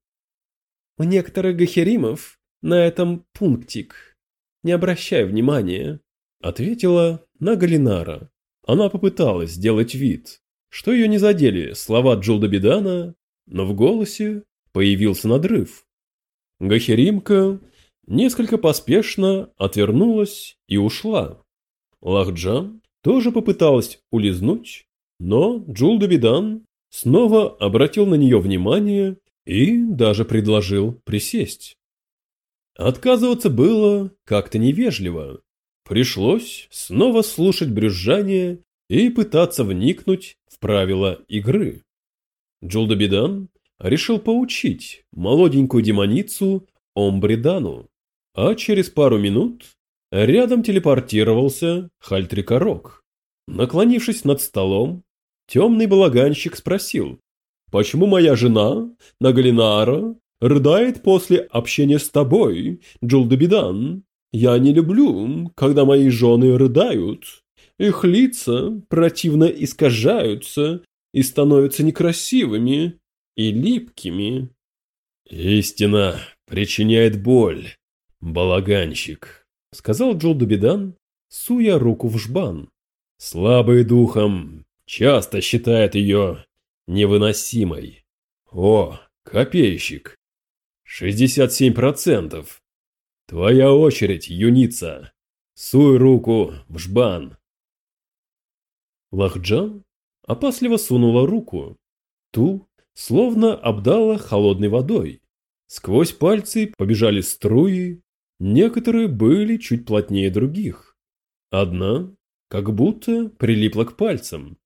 «У некоторых гахеримов на этом пунктик. Не обращай внимания», – ответила Нагалинара. Она попыталась сделать вид, что ее не задели слова Джулдабидана, но в голосе появился надрыв. Гахеримка несколько поспешно отвернулась и ушла. Лахджан тоже попыталась улизнуть, но Джулдабидан снова обратил на нее внимание и даже предложил присесть. Отказываться было как-то невежливо. Пришлось снова слушать брюзжание и пытаться вникнуть в правила игры. Джулдабидан решил поучить молоденькую демоницу Омбридану, а через пару минут рядом телепортировался Хальтрикорок. Наклонившись над столом, темный балаганщик спросил, «Почему моя жена, Нагалинара, рыдает после общения с тобой, Джулдабидан? Я не люблю, когда мои жены рыдают. Их лица противно искажаются и становятся некрасивыми и липкими. «Истина причиняет боль, балаганщик», — сказал Джо Дубидан, суя руку в жбан. «Слабый духом часто считает ее невыносимой. О, копейщик! 67%! Твоя очередь, юница! Суй руку в жбан!» Лахджан опасливо сунула руку. Ту словно обдала холодной водой. Сквозь пальцы побежали струи, некоторые были чуть плотнее других. Одна как будто прилипла к пальцам.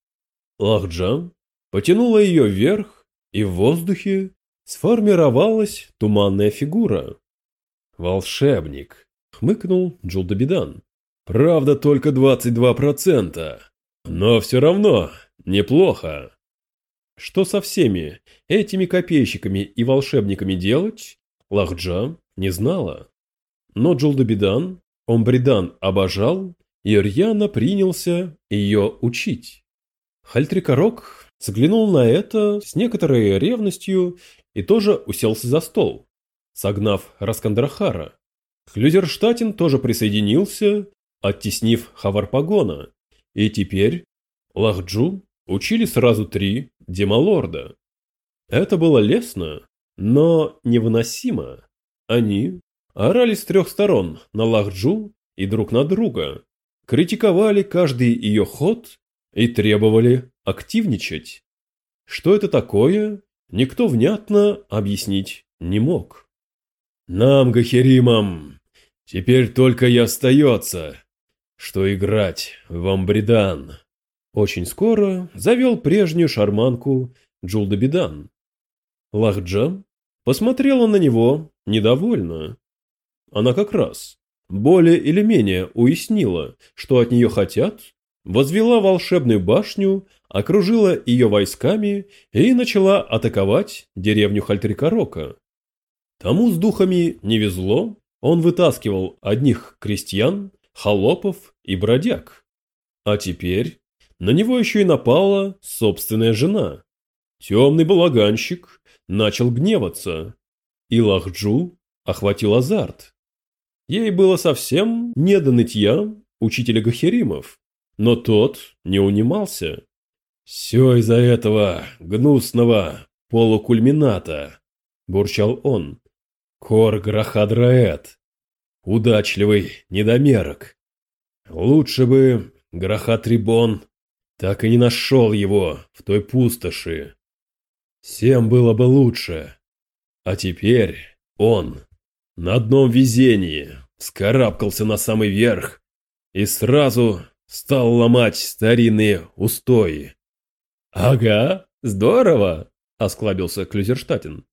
Лахджан потянула ее вверх, и в воздухе сформировалась туманная фигура. «Волшебник», — хмыкнул Джулдабидан. «Правда, только 22%. Но все равно неплохо. Что со всеми этими копейщиками и волшебниками делать, Лахджа не знала. Но Джулдабидан, Омбридан обожал и рьяно принялся ее учить. Хальтрикорок взглянул на это с некоторой ревностью и тоже уселся за стол, согнав Раскандрахара. Хлюзерштатин тоже присоединился, оттеснив Хаварпагона, и теперь Лахджу учили сразу три демалорда. Это было лестно, но невыносимо. Они орали с трех сторон на Лахджу и друг на друга, критиковали каждый ее ход и требовали активничать. Что это такое, никто внятно объяснить не мог. «Нам, Гахеримам, теперь только и остается, что играть в Амбридан». Очень скоро завел прежнюю шарманку Джулдабидан. Лахджа посмотрела на него недовольно. Она как раз более или менее уяснила, что от нее хотят, возвела волшебную башню, окружила ее войсками и начала атаковать деревню Хальтрикорока. Тому с духами не везло, он вытаскивал одних крестьян, холопов и бродяг. А теперь на него еще и напала собственная жена. Темный балаганщик начал гневаться, и Лахджу охватил азарт. Ей было совсем не до нытья учителя Гахеримов, но тот не унимался. «Все из-за этого гнусного полукульмината», – бурчал он. «Кор Грахадраэт, удачливый недомерок. Лучше бы Грахатрибон так и не нашел его в той пустоши. всем было бы лучше. А теперь он на одном везении скарабкался на самый верх и сразу стал ломать старинные устои. «Ага, здорово!» – осклабился Клюзерштатен.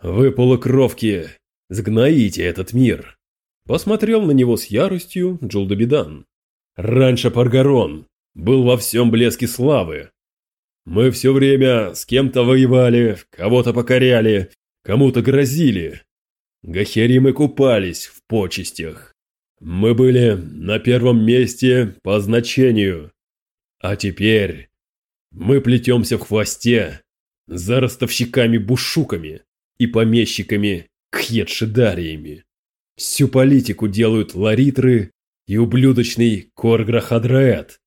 «Вы, полукровки, сгноите этот мир!» Посмотрел на него с яростью Джулдобидан. «Раньше Паргарон был во всем блеске славы. Мы все время с кем-то воевали, кого-то покоряли, кому-то грозили. Гахеримы купались в почестях. Мы были на первом месте по значению. А теперь мы плетемся в хвосте за ростовщиками-бушуками и помещиками кхетшидариями. Всю политику делают ларитры и ублюдочный Корграхадраэт.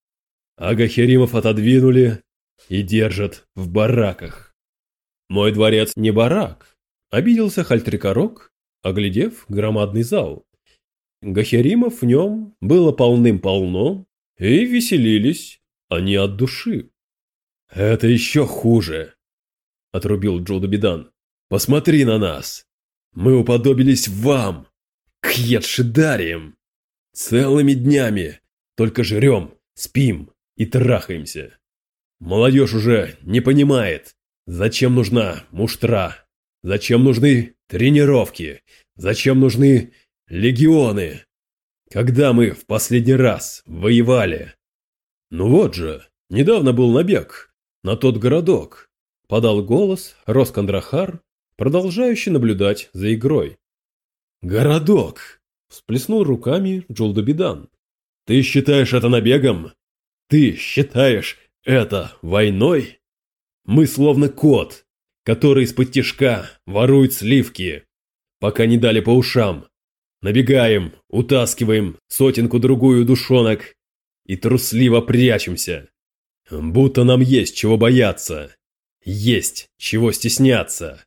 А Гахеримов отодвинули и держат в бараках. Мой дворец не барак, обиделся Хальтрикорок, оглядев громадный зал. Гахеримов в нем было полным-полно, и веселились они от души. «Это еще хуже», — отрубил Джудабидан. «Посмотри на нас! Мы уподобились вам, к Едшидариям! Целыми днями только жрем, спим и трахаемся. Молодежь уже не понимает, зачем нужна муштра, зачем нужны тренировки, зачем нужны легионы. Когда мы в последний раз воевали? Ну вот же, недавно был набег на тот городок, подал голос Роскандрахар, продолжающий наблюдать за игрой. «Городок!» – всплеснул руками Джулдобидан. «Ты считаешь это набегом? Ты считаешь это войной? Мы словно кот, который из-под тишка ворует сливки, пока не дали по ушам. Набегаем, утаскиваем сотенку-другую душонок и трусливо прячемся. Будто нам есть чего бояться, есть чего стесняться.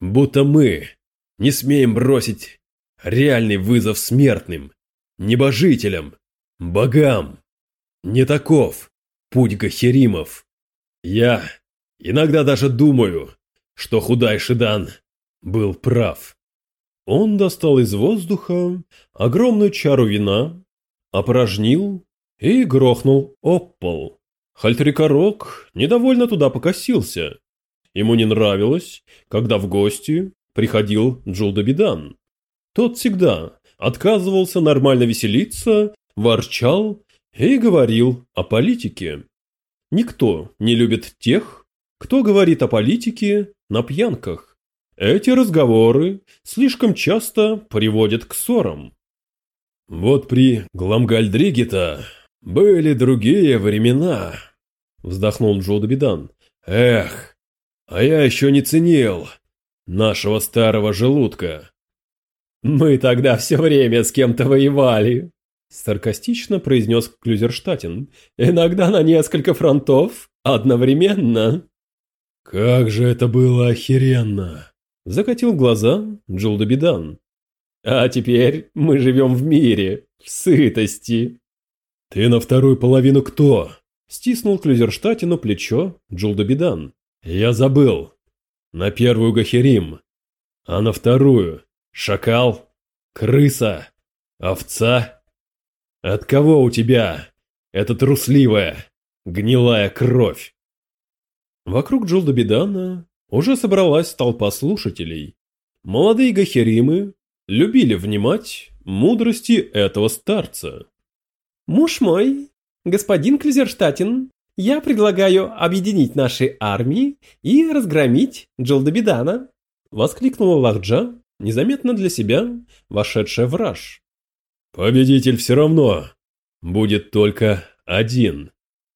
Будто мы не смеем бросить реальный вызов смертным, небожителям, богам. Не таков путь Гахеримов. Я иногда даже думаю, что Худай Шидан был прав. Он достал из воздуха огромную чару вина, опорожнил и грохнул об пол. Хальтрикорок недовольно туда покосился. Ему не нравилось, когда в гости приходил Джулдабидан. Тот всегда отказывался нормально веселиться, ворчал и говорил о политике. Никто не любит тех, кто говорит о политике на пьянках. Эти разговоры слишком часто приводят к ссорам. Вот при Гламгальдригета были другие времена, вздохнул Джодабидан. Эх, а я еще не ценил нашего старого желудка. Мы тогда все время с кем-то воевали, саркастично произнес Клюзерштатен. Иногда на несколько фронтов одновременно. Как же это было охеренно! Закатил глаза Джулдабидан. А теперь мы живем в мире, в сытости. «Ты на вторую половину кто?» Стиснул Клюзерштатину плечо Джулдобидан. «Я забыл. На первую Гахерим. А на вторую Шакал? Крыса? Овца? От кого у тебя эта трусливая, гнилая кровь?» Вокруг Джулдобидана уже собралась толпа слушателей. Молодые Гахеримы любили внимать мудрости этого старца. «Муж мой, господин Клюзерштатен, я предлагаю объединить наши армии и разгромить Джолдобидана», воскликнула Лахджа, незаметно для себя, вошедшая в раж. «Победитель все равно будет только один»,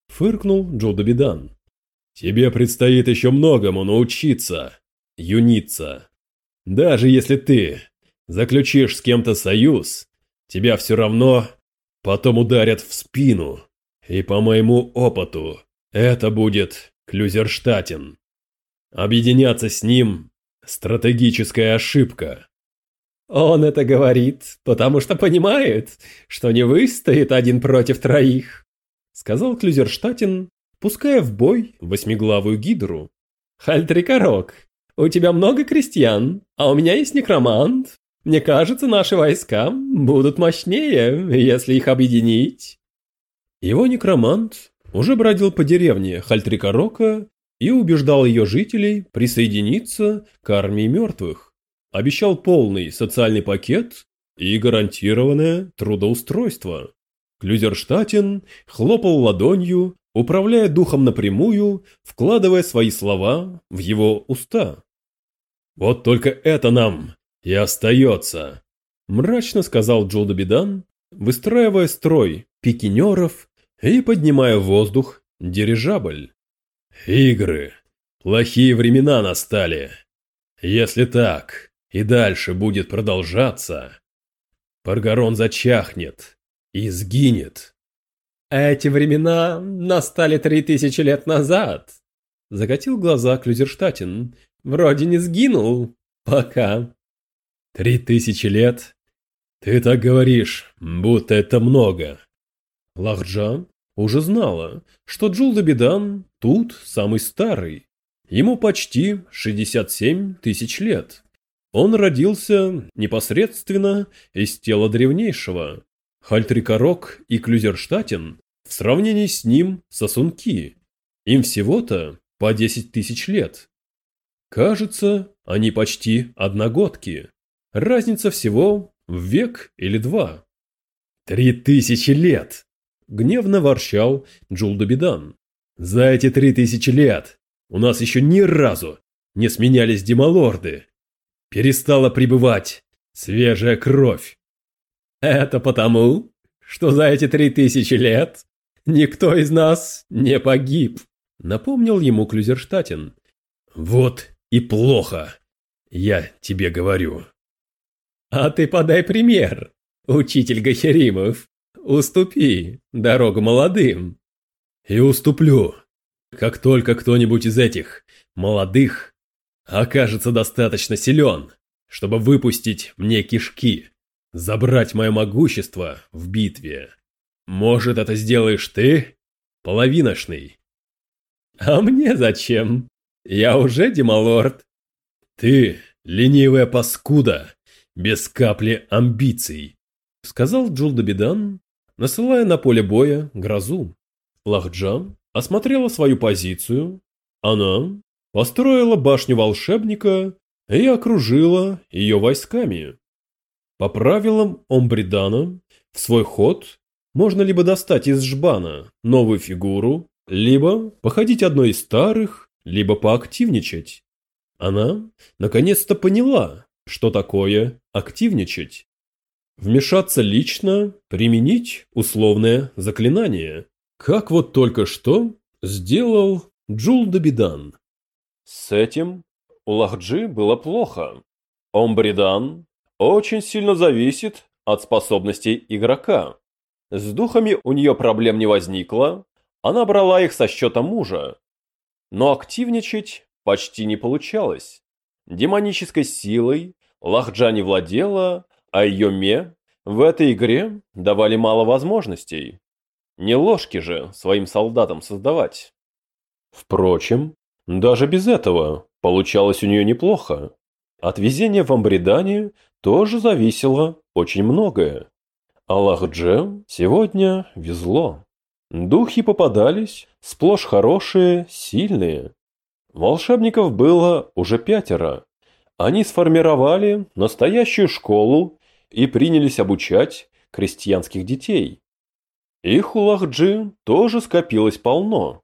фыркнул Джолдобидан. «Тебе предстоит еще многому научиться, юниться. Даже если ты заключишь с кем-то союз, тебя все равно потом ударят в спину. И по моему опыту, это будет Клюзерштатен. Объединяться с ним – стратегическая ошибка. Он это говорит, потому что понимает, что не выстоит один против троих, сказал Клюзерштатен, пуская в бой восьмиглавую гидру. Хальтрикорок, у тебя много крестьян, а у меня есть некромант. Мне кажется, наши войска будут мощнее, если их объединить. Его некромант уже бродил по деревне Хальтрикорока и убеждал ее жителей присоединиться к армии мертвых. Обещал полный социальный пакет и гарантированное трудоустройство. Клюзерштатен хлопал ладонью, управляя духом напрямую, вкладывая свои слова в его уста. «Вот только это нам и остается», – мрачно сказал Джулдобидан, выстраивая строй пикинеров и поднимая в воздух дирижабль. «Игры. Плохие времена настали. Если так и дальше будет продолжаться, Паргарон зачахнет и сгинет. Эти времена настали три тысячи лет назад. Закатил глаза Клюзерштатен. Вроде не сгинул. Пока. Три тысячи лет? Ты так говоришь, будто это много. Лахджан уже знала, что Джулдабидан тут самый старый. Ему почти 67 тысяч лет. Он родился непосредственно из тела древнейшего. Хальтрикорок и Клюзерштатен в сравнении с ним сосунки. Им всего-то по 10 тысяч лет. Кажется, они почти одногодки. Разница всего в век или два. «Три тысячи лет!» – гневно ворчал Джулдобидан. «За эти три тысячи лет у нас еще ни разу не сменялись демалорды перестала прибывать свежая кровь. Это потому, что за эти три тысячи лет никто из нас не погиб, напомнил ему Клюзерштатен. Вот и плохо, я тебе говорю. А ты подай пример, учитель Гахеримов. Уступи дорогу молодым. И уступлю, как только кто-нибудь из этих молодых окажется достаточно силен, чтобы выпустить мне кишки, забрать мое могущество в битве. Может, это сделаешь ты, половиношный? А мне зачем? Я уже демалорд. Ты ленивая паскуда, без капли амбиций, сказал Джулдабидан, насылая на поле боя грозу. Лахджан осмотрела свою позицию. Она построила башню волшебника и окружила ее войсками. По правилам Омбридана, в свой ход можно либо достать из жбана новую фигуру, либо походить одной из старых, либо поактивничать. Она наконец-то поняла, что такое активничать. Вмешаться лично, применить условное заклинание. Как вот только что сделал Джул Добидан. С этим у Лахджи было плохо. Омбридан очень сильно зависит от способностей игрока. С духами у нее проблем не возникло, она брала их со счета мужа. Но активничать почти не получалось. Демонической силой Лахджа не владела, а ее ме в этой игре давали мало возможностей. Не ложки же своим солдатам создавать. Впрочем, даже без этого получалось у нее неплохо. От везения в Амбридане тоже зависело очень многое. Аллах-Дже сегодня везло. Духи попадались, сплошь хорошие, сильные. Волшебников было уже пятеро. Они сформировали настоящую школу и принялись обучать крестьянских детей. Их у Лахджи тоже скопилось полно.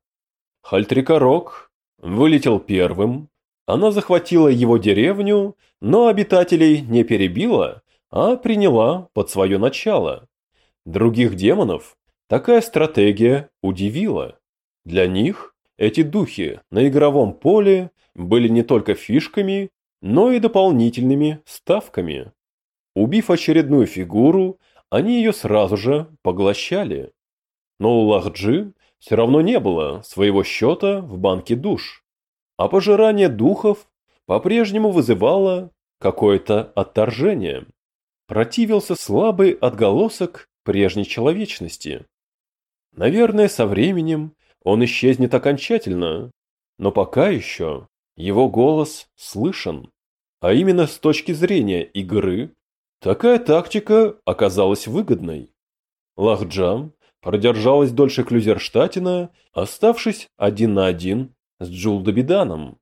Хальтрикорок вылетел первым. Она захватила его деревню, но обитателей не перебила, а приняла под свое начало. Других демонов такая стратегия удивила. Для них эти духи на игровом поле были не только фишками, но и дополнительными ставками. Убив очередную фигуру, они ее сразу же поглощали. Но у Лахджи все равно не было своего счета в банке душ. А пожирание духов по-прежнему вызывало какое-то отторжение. Противился слабый отголосок прежней человечности. Наверное, со временем он исчезнет окончательно, но пока еще Его голос слышен. А именно с точки зрения игры, такая тактика оказалась выгодной. Лахджам продержалась дольше Клюзерштатина, оставшись один на один с Джулдобиданом.